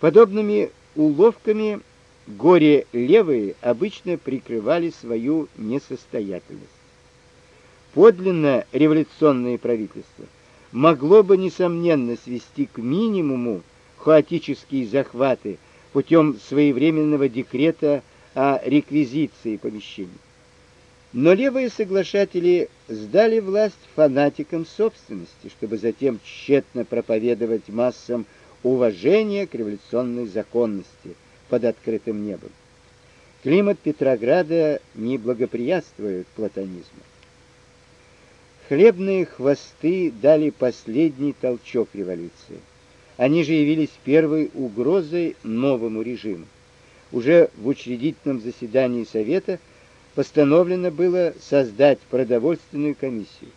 Подобными уловками горе левые обычно прикрывали свою несостоятельность. Подлинно революционное правительство могло бы несомненно свести к минимуму хаотические захваты путем своевременного декрета о реквизиции помещений. Но левые соглашатели сдали власть фанатикам собственности, чтобы затем тщетно проповедовать массам уважение к революционной законности под открытым небом. Климат Петрограда не благоприятствует платонизму. Хлебные хвосты дали последний толчок революции. Они же явились первой угрозой новому режиму. Уже в учредительном заседании Совета постановлено было создать продовольственную комиссию.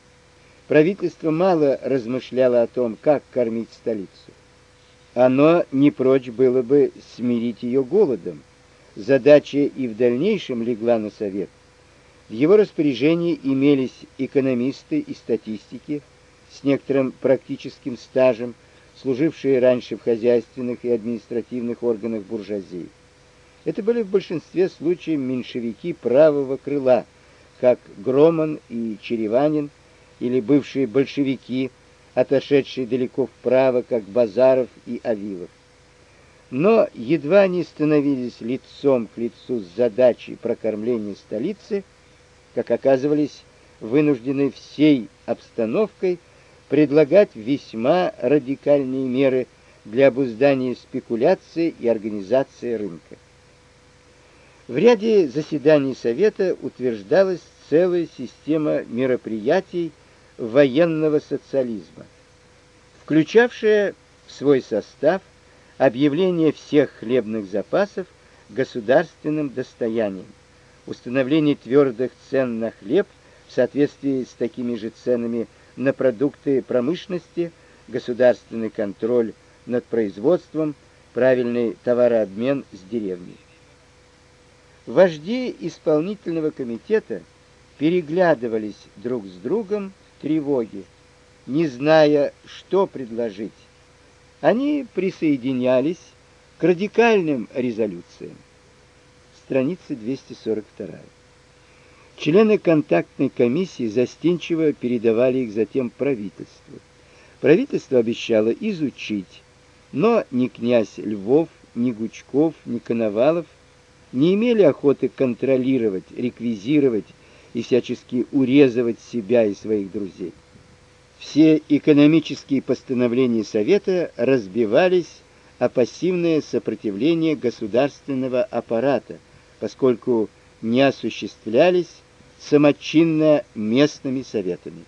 Правительство мало размышляло о том, как кормить столицу. Оно не прочь было бы смирить ее голодом. Задача и в дальнейшем легла на Совет – в его распоряжении имелись экономисты и статистики с некоторым практическим стажем, служившие раньше в хозяйственных и административных органах буржуазии. Это были в большинстве случаев меньшевики правого крыла, как Громан и Череванин, или бывшие большевики, отошедшие далеко вправо, как Базаров и Авилов. Но едва они становились лицом к лицу с задачей прокормления столицы, как оказывались вынуждены всей обстановкой предлагать весьма радикальные меры для обуздания спекуляции и организации рынка. В ряде заседаний Совета утверждалась целая система мероприятий военного социализма, включавшая в свой состав объявление всех хлебных запасов государственным достоянием, установление твердых цен на хлеб в соответствии с такими же ценами на продукты промышленности, государственный контроль над производством, правильный товарообмен с деревней. Вожди исполнительного комитета переглядывались друг с другом в тревоге, не зная, что предложить. Они присоединялись к радикальным резолюциям страница 242. Члены контактной комиссии застенчиво передавали их затем правительству. Правительство обещало изучить, но ни князь Львов, ни Гучков, ни Коновалов не имели охоты контролировать, реквизировать и всячески урезывать себя и своих друзей. Все экономические постановления совета разбивались о пассивное сопротивление государственного аппарата – поскольку не осуществлялись самочинно местными советами.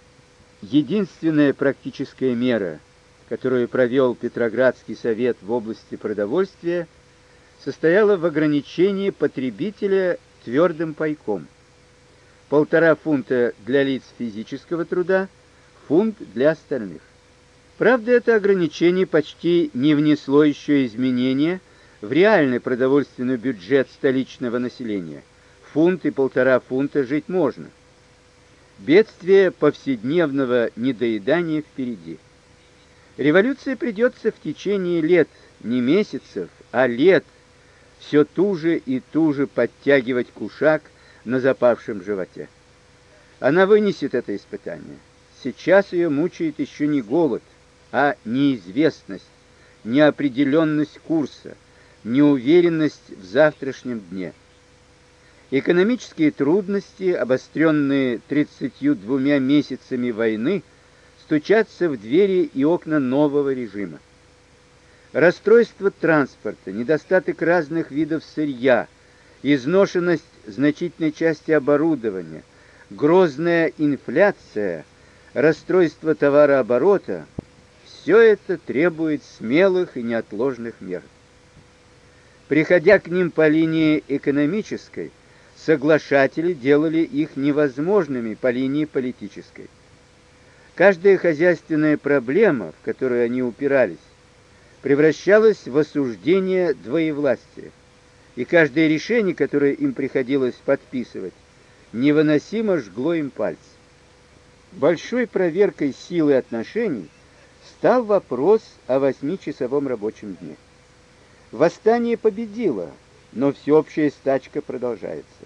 Единственная практическая мера, которую провел Петроградский совет в области продовольствия, состояла в ограничении потребителя твердым пайком. Полтора фунта для лиц физического труда, фунт для остальных. Правда, это ограничение почти не внесло еще изменения в реальный продовольственный бюджет столичного населения. Фунт и полтора фунта жить можно. Бедствие повседневного недоедания впереди. Революция придется в течение лет, не месяцев, а лет, все туже и туже подтягивать кушак на запавшем животе. Она вынесет это испытание. Сейчас ее мучает еще не голод, а неизвестность, неопределенность курса, неуверенность в завтрашнем дне. Экономические трудности, обостренные 32 месяцами войны, стучатся в двери и окна нового режима. Расстройство транспорта, недостаток разных видов сырья, изношенность значительной части оборудования, грозная инфляция, расстройство товарооборота – все это требует смелых и неотложных мер. Приходя к ним по линии экономической, соглашатели делали их невозможными по линии политической. Каждая хозяйственная проблема, в которую они упирались, превращалась в осуждение двоевластия, и каждое решение, которое им приходилось подписывать, невыносимо жгло им пальцы. Большой проверкой силы отношений стал вопрос о восьмичасовом рабочем дне. Восстание победило, но всеобщая стачка продолжается.